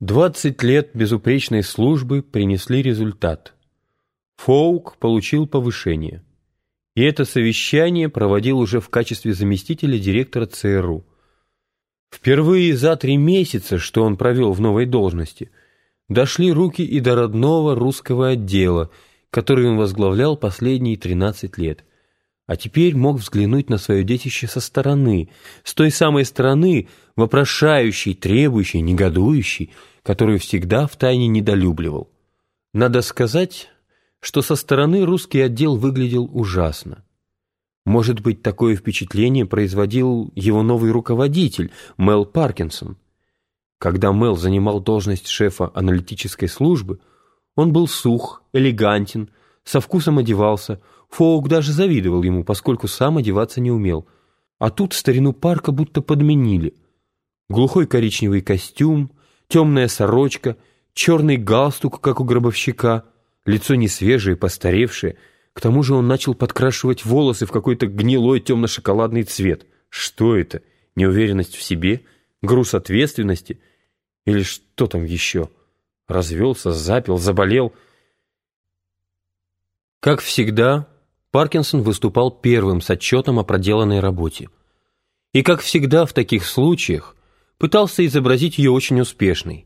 Двадцать лет безупречной службы принесли результат. Фоук получил повышение. И это совещание проводил уже в качестве заместителя директора ЦРУ. Впервые за три месяца, что он провел в новой должности, дошли руки и до родного русского отдела, который он возглавлял последние 13 лет – а теперь мог взглянуть на свое детище со стороны, с той самой стороны, вопрошающей, требующей, негодующей, которую всегда втайне недолюбливал. Надо сказать, что со стороны русский отдел выглядел ужасно. Может быть, такое впечатление производил его новый руководитель, Мел Паркинсон. Когда Мел занимал должность шефа аналитической службы, он был сух, элегантен, со вкусом одевался – Фоук даже завидовал ему, поскольку сам одеваться не умел. А тут старину парка будто подменили. Глухой коричневый костюм, темная сорочка, черный галстук, как у гробовщика, лицо не свежее, постаревшее. К тому же он начал подкрашивать волосы в какой-то гнилой темно-шоколадный цвет. Что это? Неуверенность в себе? Груз ответственности? Или что там еще? Развелся, запил, заболел. Как всегда, Паркинсон выступал первым с отчетом о проделанной работе. И, как всегда в таких случаях, пытался изобразить ее очень успешной.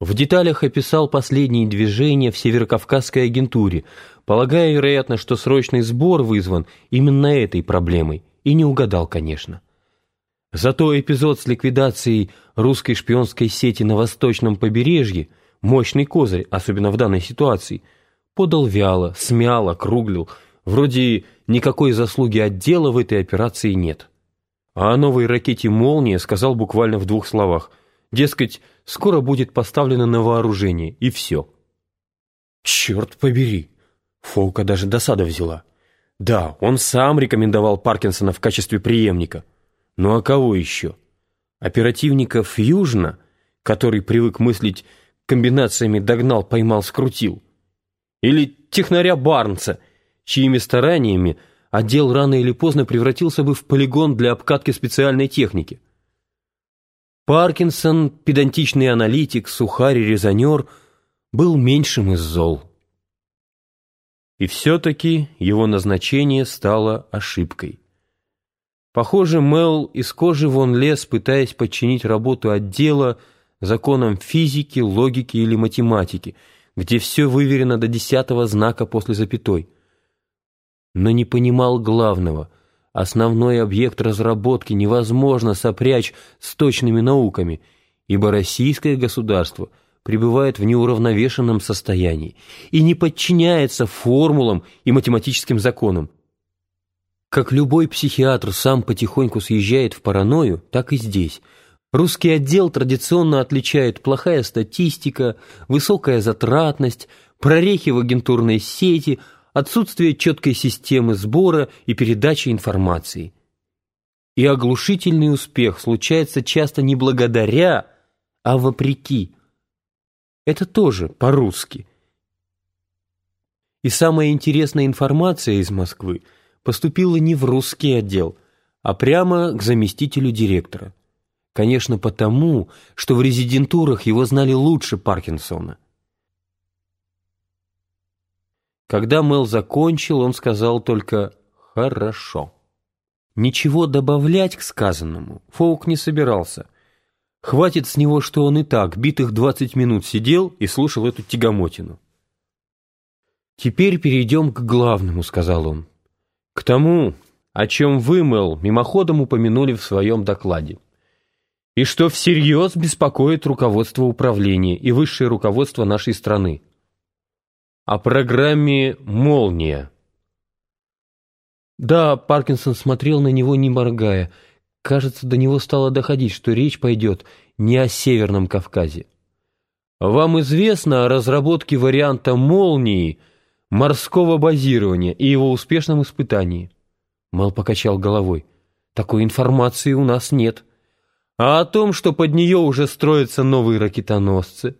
В деталях описал последние движения в Северокавказской агентуре, полагая, вероятно, что срочный сбор вызван именно этой проблемой, и не угадал, конечно. Зато эпизод с ликвидацией русской шпионской сети на восточном побережье, мощный козырь, особенно в данной ситуации, подал вяло, смял, округлил, Вроде никакой заслуги отдела в этой операции нет. А о новой ракете «Молния» сказал буквально в двух словах. Дескать, скоро будет поставлена на вооружение, и все. Черт побери! Фолка даже досада взяла. Да, он сам рекомендовал Паркинсона в качестве преемника. Ну а кого еще? Оперативника Фьюжна, который привык мыслить комбинациями «догнал, поймал, скрутил». Или технаря Барнса – чьими стараниями отдел рано или поздно превратился бы в полигон для обкатки специальной техники. Паркинсон, педантичный аналитик, сухарь и резонер, был меньшим из зол. И все-таки его назначение стало ошибкой. Похоже, Мел из кожи вон лез, пытаясь подчинить работу отдела законам физики, логики или математики, где все выверено до десятого знака после запятой – но не понимал главного. Основной объект разработки невозможно сопрячь с точными науками, ибо российское государство пребывает в неуравновешенном состоянии и не подчиняется формулам и математическим законам. Как любой психиатр сам потихоньку съезжает в паранойю, так и здесь. Русский отдел традиционно отличает плохая статистика, высокая затратность, прорехи в агентурной сети – отсутствие четкой системы сбора и передачи информации. И оглушительный успех случается часто не благодаря, а вопреки. Это тоже по-русски. И самая интересная информация из Москвы поступила не в русский отдел, а прямо к заместителю директора. Конечно, потому, что в резидентурах его знали лучше Паркинсона. Когда Мэл закончил, он сказал только «хорошо». Ничего добавлять к сказанному Фоук не собирался. Хватит с него, что он и так битых двадцать минут сидел и слушал эту тягомотину. «Теперь перейдем к главному», — сказал он. «К тому, о чем вы, Мэл, мимоходом упомянули в своем докладе. И что всерьез беспокоит руководство управления и высшее руководство нашей страны о программе «Молния». Да, Паркинсон смотрел на него, не моргая. Кажется, до него стало доходить, что речь пойдет не о Северном Кавказе. Вам известно о разработке варианта «Молнии» морского базирования и его успешном испытании? Мэл покачал головой. Такой информации у нас нет. А о том, что под нее уже строятся новые ракетоносцы?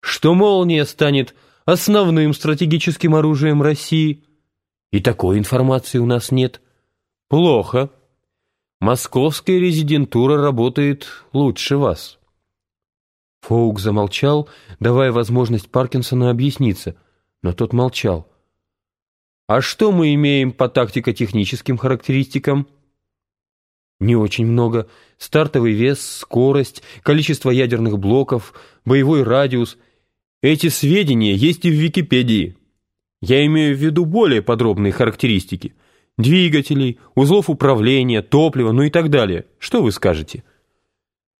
Что «Молния» станет основным стратегическим оружием России. И такой информации у нас нет. Плохо. Московская резидентура работает лучше вас. Фоук замолчал, давая возможность Паркинсону объясниться, но тот молчал. «А что мы имеем по тактико-техническим характеристикам?» «Не очень много. Стартовый вес, скорость, количество ядерных блоков, боевой радиус. Эти сведения есть и в Википедии. Я имею в виду более подробные характеристики. Двигателей, узлов управления, топлива, ну и так далее. Что вы скажете?»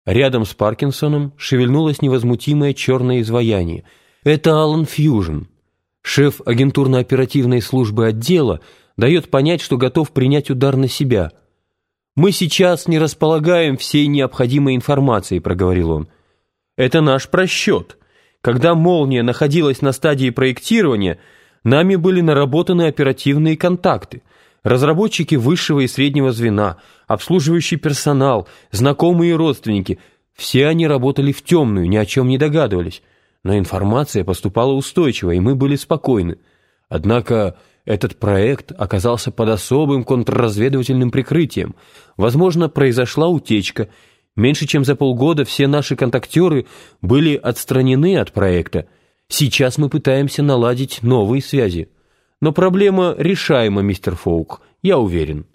Рядом с Паркинсоном шевельнулось невозмутимое черное изваяние. Это Алан Фьюжн. Шеф агентурно-оперативной службы отдела дает понять, что готов принять удар на себя. «Мы сейчас не располагаем всей необходимой информацией», — проговорил он. «Это наш просчет. Когда «Молния» находилась на стадии проектирования, нами были наработаны оперативные контакты разработчики высшего и среднего звена, обслуживающий персонал, знакомые и родственники. Все они работали в темную, ни о чем не догадывались. Но информация поступала устойчиво, и мы были спокойны. Однако этот проект оказался под особым контрразведывательным прикрытием. Возможно, произошла утечка. Меньше чем за полгода все наши контактеры были отстранены от проекта. Сейчас мы пытаемся наладить новые связи. Но проблема решаема, мистер Фоук, я уверен.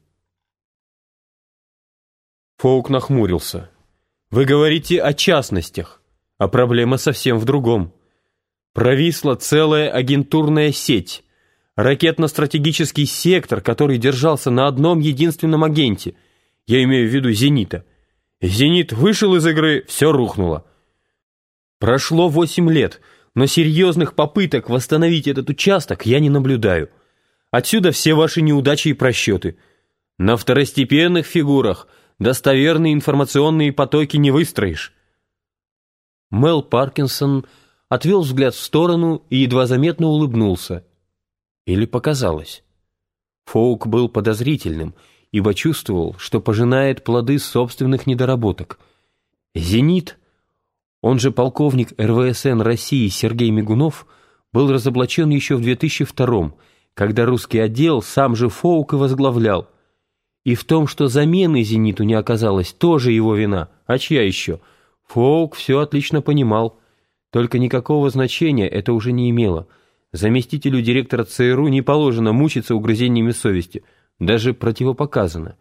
Фоук нахмурился. Вы говорите о частностях, а проблема совсем в другом. Провисла целая агентурная сеть, ракетно-стратегический сектор, который держался на одном единственном агенте. Я имею в виду «Зенита». «Зенит» вышел из игры, все рухнуло. Прошло восемь лет — но серьезных попыток восстановить этот участок я не наблюдаю. Отсюда все ваши неудачи и просчеты. На второстепенных фигурах достоверные информационные потоки не выстроишь. Мел Паркинсон отвел взгляд в сторону и едва заметно улыбнулся. Или показалось. Фоук был подозрительным, ибо чувствовал, что пожинает плоды собственных недоработок. «Зенит» он же полковник РВСН России Сергей Мигунов, был разоблачен еще в 2002 когда русский отдел сам же Фоук и возглавлял. И в том, что замены «Зениту» не оказалось, тоже его вина. А чья еще? Фоук все отлично понимал. Только никакого значения это уже не имело. Заместителю директора ЦРУ не положено мучиться угрызениями совести. Даже противопоказано.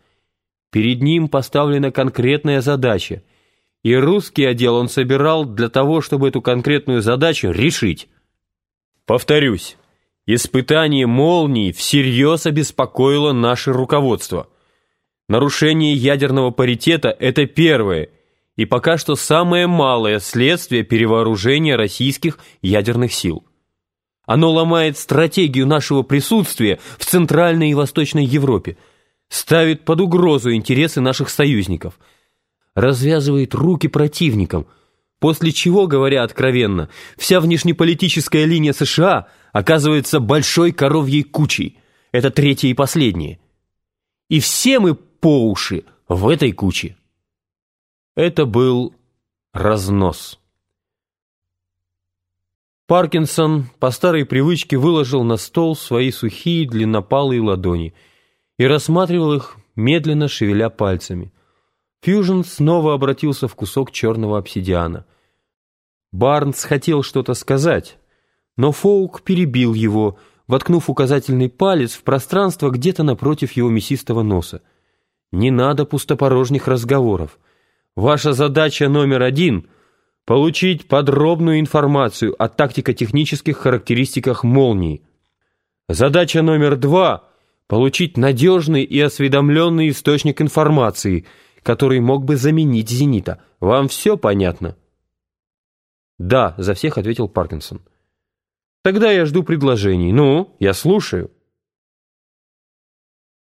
Перед ним поставлена конкретная задача – и русский отдел он собирал для того, чтобы эту конкретную задачу решить. Повторюсь, испытание молнии всерьез обеспокоило наше руководство. Нарушение ядерного паритета – это первое и пока что самое малое следствие перевооружения российских ядерных сил. Оно ломает стратегию нашего присутствия в Центральной и Восточной Европе, ставит под угрозу интересы наших союзников – развязывает руки противникам, после чего, говоря откровенно, вся внешнеполитическая линия США оказывается большой коровьей кучей. Это третье и последнее. И все мы по уши в этой куче. Это был разнос. Паркинсон по старой привычке выложил на стол свои сухие длиннопалые ладони и рассматривал их, медленно шевеля пальцами. Фьюжн снова обратился в кусок черного обсидиана. Барнс хотел что-то сказать, но Фоук перебил его, воткнув указательный палец в пространство где-то напротив его мясистого носа. «Не надо пустопорожних разговоров. Ваша задача номер один — получить подробную информацию о тактико-технических характеристиках молнии. Задача номер два — получить надежный и осведомленный источник информации — который мог бы заменить «Зенита». Вам все понятно?» «Да», — за всех ответил Паркинсон. «Тогда я жду предложений. Ну, я слушаю».